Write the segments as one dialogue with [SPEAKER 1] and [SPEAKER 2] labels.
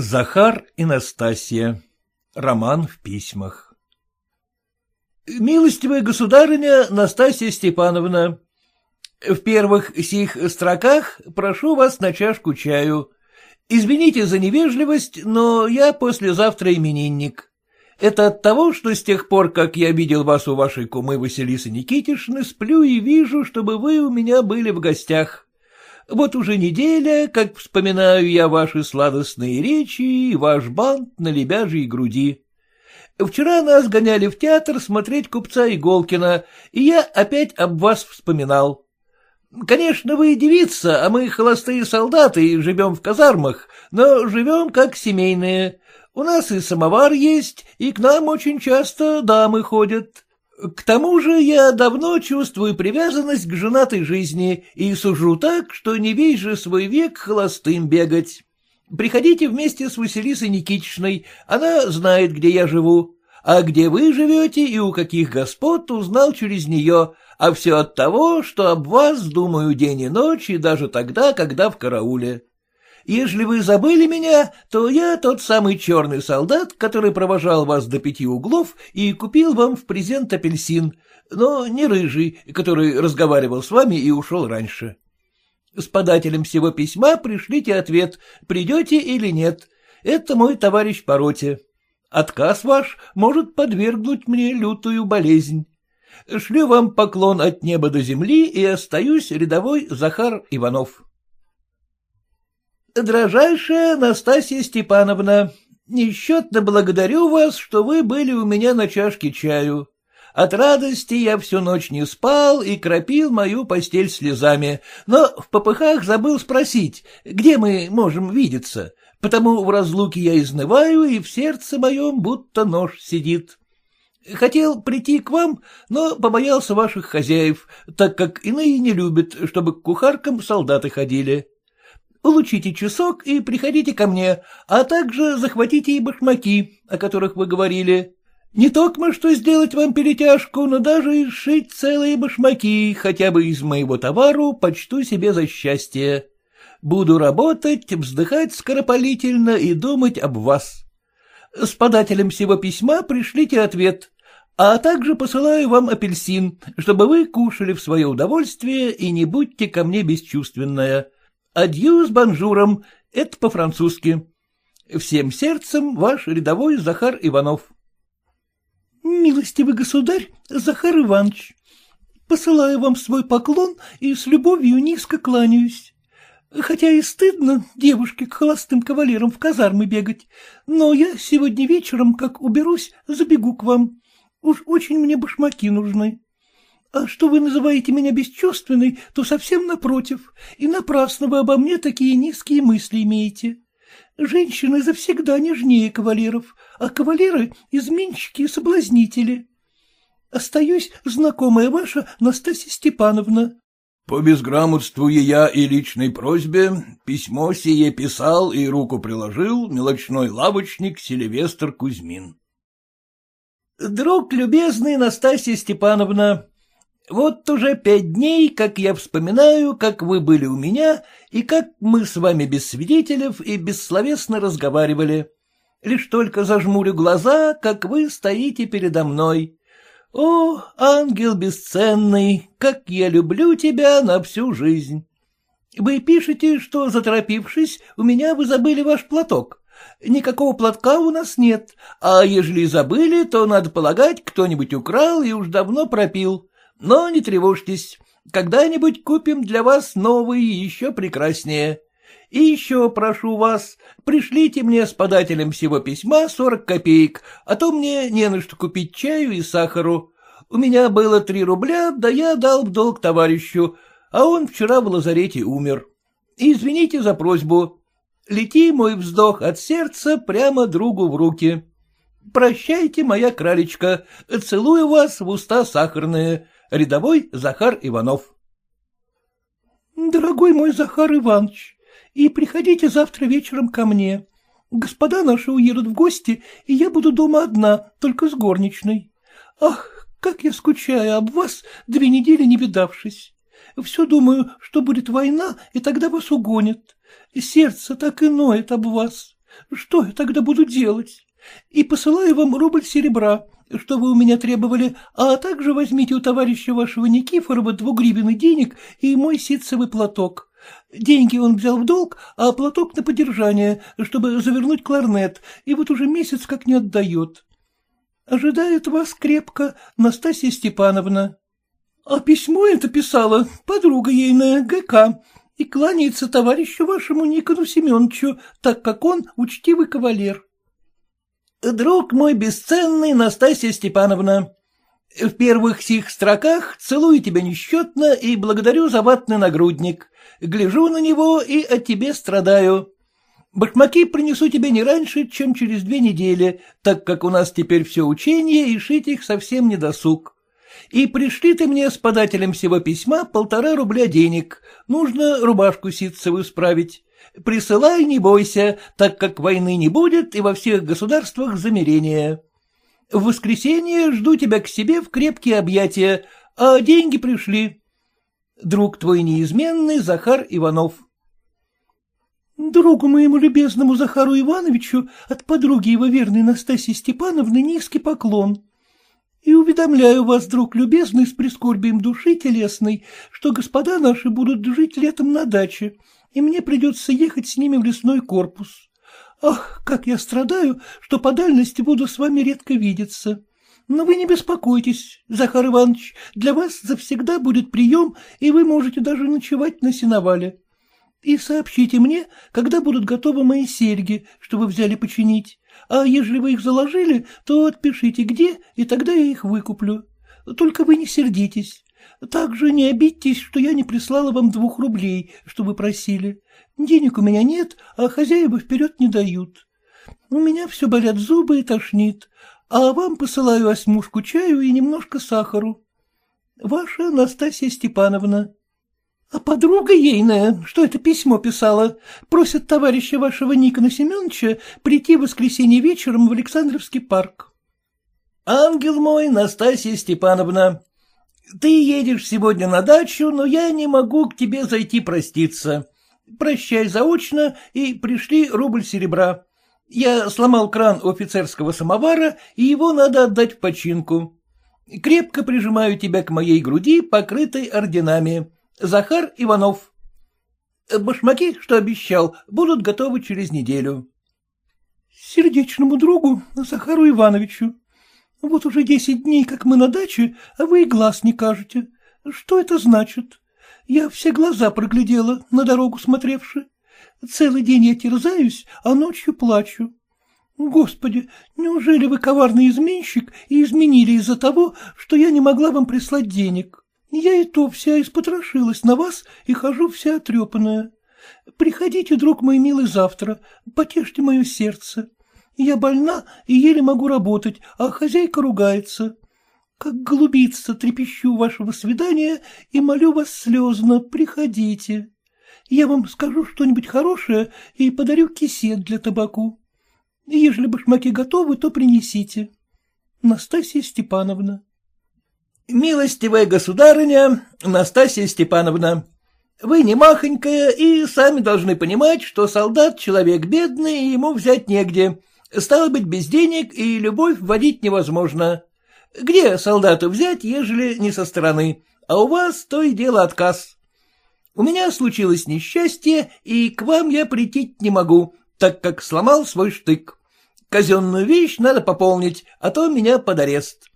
[SPEAKER 1] Захар и Настасья. Роман в письмах. Милостивая государыня Настасья Степановна, в первых сих строках прошу вас на чашку чаю. Извините за невежливость, но я послезавтра именинник. Это от того, что с тех пор, как я видел вас у вашей кумы Василисы Никитишны, сплю и вижу, чтобы вы у меня были в гостях. Вот уже неделя, как вспоминаю я ваши сладостные речи и ваш бант на лебяжьей груди. Вчера нас гоняли в театр смотреть купца Иголкина, и я опять об вас вспоминал. Конечно, вы девица, а мы холостые солдаты и живем в казармах, но живем как семейные. У нас и самовар есть, и к нам очень часто дамы ходят. К тому же я давно чувствую привязанность к женатой жизни и сужу так, что не весь же свой век холостым бегать. Приходите вместе с Василисой Никитичной, она знает, где я живу. А где вы живете и у каких господ, узнал через нее, а все от того, что об вас думаю день и ночь, и даже тогда, когда в карауле. Ежели вы забыли меня, то я тот самый черный солдат, который провожал вас до пяти углов и купил вам в презент апельсин, но не рыжий, который разговаривал с вами и ушел раньше. С подателем всего письма пришлите ответ, придете или нет. Это мой товарищ по роте. Отказ ваш может подвергнуть мне лютую болезнь. Шлю вам поклон от неба до земли и остаюсь рядовой Захар Иванов. Дрожайшая Настасья Степановна, несчетно благодарю вас, что вы были у меня на чашке чаю. От радости я всю ночь не спал и кропил мою постель слезами, но в попыхах забыл спросить, где мы можем видеться, потому в разлуке я изнываю, и в сердце моем будто нож сидит. Хотел прийти к вам, но побоялся ваших хозяев, так как иные не любят, чтобы к кухаркам солдаты ходили. Получите часок и приходите ко мне, а также захватите и башмаки, о которых вы говорили. Не только что сделать вам перетяжку, но даже и сшить целые башмаки, хотя бы из моего товару, почту себе за счастье. Буду работать, вздыхать скоропалительно и думать об вас. С подателем всего письма пришлите ответ, а также посылаю вам апельсин, чтобы вы кушали в свое удовольствие и не будьте ко мне бесчувственная. Адью с бонжуром, это по-французски. Всем сердцем ваш рядовой Захар Иванов. — Милостивый государь Захар Иванович, посылаю вам свой поклон и с любовью низко кланяюсь. Хотя и стыдно девушке к холостым кавалерам в казармы бегать, но я сегодня вечером, как уберусь, забегу к вам. Уж очень мне башмаки нужны. А что вы называете меня бесчувственной, то совсем напротив, и напрасно вы обо мне такие низкие мысли имеете. Женщины завсегда нежнее кавалеров, а кавалеры — изменщики и соблазнители. Остаюсь знакомая ваша Настасья Степановна.
[SPEAKER 2] По безграмотству я и личной просьбе письмо сие писал и руку приложил мелочной лавочник Селивестр Кузьмин.
[SPEAKER 1] Друг любезный Настасья Степановна, вот уже пять дней, как я вспоминаю, как вы были у меня, и как мы с вами без свидетелев и бессловесно разговаривали. Лишь только зажмурю глаза, как вы стоите передо мной. О, ангел бесценный, как я люблю тебя на всю жизнь! Вы пишете, что, заторопившись, у меня вы забыли ваш платок. Никакого платка у нас нет, а ежели забыли, то, надо полагать, кто-нибудь украл и уж давно пропил. Но не тревожьтесь, когда-нибудь купим для вас новый еще прекраснее. И еще прошу вас, пришлите мне с подателем всего письма сорок копеек, а то мне не на что купить чаю и сахару. У меня было три рубля, да я дал в долг товарищу, а он вчера в лазарете умер. Извините за просьбу. Лети мой вздох от сердца прямо другу в руки. Прощайте, моя кралечка, целую вас в уста сахарные рядовой Захар Иванов.
[SPEAKER 3] — Дорогой мой Захар Иванович, и приходите завтра вечером ко мне. Господа наши уедут в гости, и я буду дома одна, только с горничной. Ах, как я скучаю об вас, две недели не видавшись. Все думаю, что будет война, и тогда вас угонят. Сердце так и ноет об вас. Что я тогда буду делать? И посылаю вам рубль серебра, что вы у меня требовали, а также возьмите у товарища вашего Никифорова двугривенный денег и мой ситцевый платок. Деньги он взял в долг, а платок на поддержание, чтобы завернуть кларнет, и вот уже месяц как не отдает. Ожидает вас крепко Настасья Степановна. А письмо это писала подруга ейная, ГК, и кланяется товарищу вашему Никону Семеновичу, так как он учтивый кавалер.
[SPEAKER 1] Друг мой бесценный Настасья Степановна, в первых сих строках целую тебя несчетно и благодарю за ватный нагрудник. Гляжу на него и от тебе страдаю. Башмаки принесу тебе не раньше, чем через две недели, так как у нас теперь все учение, и шить их совсем не досуг. И пришли ты мне с подателем всего письма полтора рубля денег. Нужно рубашку ситцевую справить. Присылай, не бойся, так как войны не будет и во всех государствах замерение. В воскресенье жду тебя к себе в крепкие объятия, а деньги пришли. Друг твой неизменный Захар Иванов.
[SPEAKER 3] Другу моему любезному Захару Ивановичу от подруги его верной Настасьи Степановны низкий поклон. И уведомляю вас, друг любезный, с прискорбием души телесной, что господа наши будут жить летом на даче, и мне придется ехать с ними в лесной корпус. Ах, как я страдаю, что по дальности буду с вами редко видеться. Но вы не беспокойтесь, Захар Иванович, для вас завсегда будет прием, и вы можете даже ночевать на сеновале. И сообщите мне, когда будут готовы мои серьги, что вы взяли починить. А ежели вы их заложили, то отпишите где, и тогда я их выкуплю. Только вы не сердитесь. Также не обидьтесь, что я не прислала вам двух рублей, что вы просили. Денег у меня нет, а хозяева вперед не дают. У меня все болят зубы и тошнит, а вам посылаю осьмушку чаю и немножко сахару. Ваша Настасья Степановна. А подруга ейная, что это письмо писала, просит товарища вашего Никона Семеновича прийти в воскресенье вечером в Александровский парк.
[SPEAKER 1] Ангел мой, Настасья Степановна, ты едешь сегодня на дачу, но я не могу к тебе зайти проститься. Прощай заочно и пришли рубль серебра. Я сломал кран у офицерского самовара, и его надо отдать в починку. Крепко прижимаю тебя к моей груди, покрытой орденами. Захар Иванов. Башмаки, что обещал, будут готовы через неделю.
[SPEAKER 3] Сердечному другу Захару Ивановичу. Вот уже десять дней, как мы на даче, а вы и глаз не кажете. Что это значит? Я все глаза проглядела, на дорогу смотревши. Целый день я терзаюсь, а ночью плачу. Господи, неужели вы коварный изменщик и изменили из-за того, что я не могла вам прислать денег? Я и то вся испотрошилась на вас и хожу вся отрепанная. Приходите, друг мой милый, завтра, потешьте мое сердце. Я больна и еле могу работать, а хозяйка ругается. Как голубица трепещу вашего свидания и молю вас слезно, приходите. Я вам скажу что-нибудь хорошее и подарю кисет для табаку. Ежели башмаки готовы, то принесите. Настасья Степановна.
[SPEAKER 1] Милостивая государыня Настасья Степановна, вы не махонькая и сами должны понимать, что солдат человек бедный, и ему взять негде. Стало быть, без денег и любовь вводить невозможно. Где солдату взять, ежели не со стороны, а у вас то и дело отказ. У меня случилось несчастье, и к вам я прийти не могу, так как сломал свой штык. Казенную вещь надо пополнить, а то меня под арест.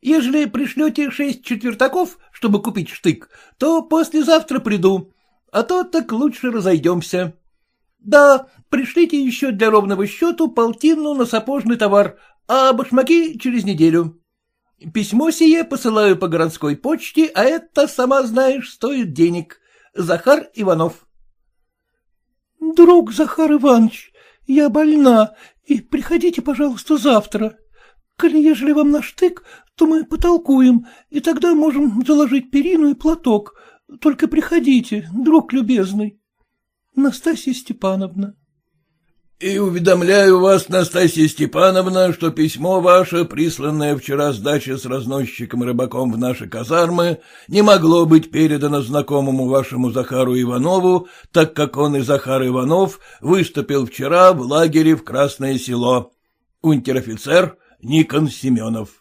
[SPEAKER 1] Ежели пришлете шесть четвертаков, чтобы купить штык, то послезавтра приду, а то так лучше разойдемся. Да, пришлите еще для ровного счету полтину на сапожный товар, а башмаки через неделю. Письмо сие посылаю по городской почте, а это, сама знаешь, стоит денег. Захар Иванов.
[SPEAKER 3] Друг Захар Иванович, я больна, и приходите, пожалуйста, завтра. Коли ежели вам на штык, то мы потолкуем, и тогда можем заложить перину и платок. Только приходите, друг любезный. Настасья Степановна.
[SPEAKER 2] И уведомляю вас, Настасья Степановна, что письмо ваше, присланное вчера с дачи с разносчиком-рыбаком в наши казармы, не могло быть передано знакомому вашему Захару Иванову, так как он и Захар Иванов выступил вчера в лагере в Красное Село. Унтер-офицер Никон Семенов.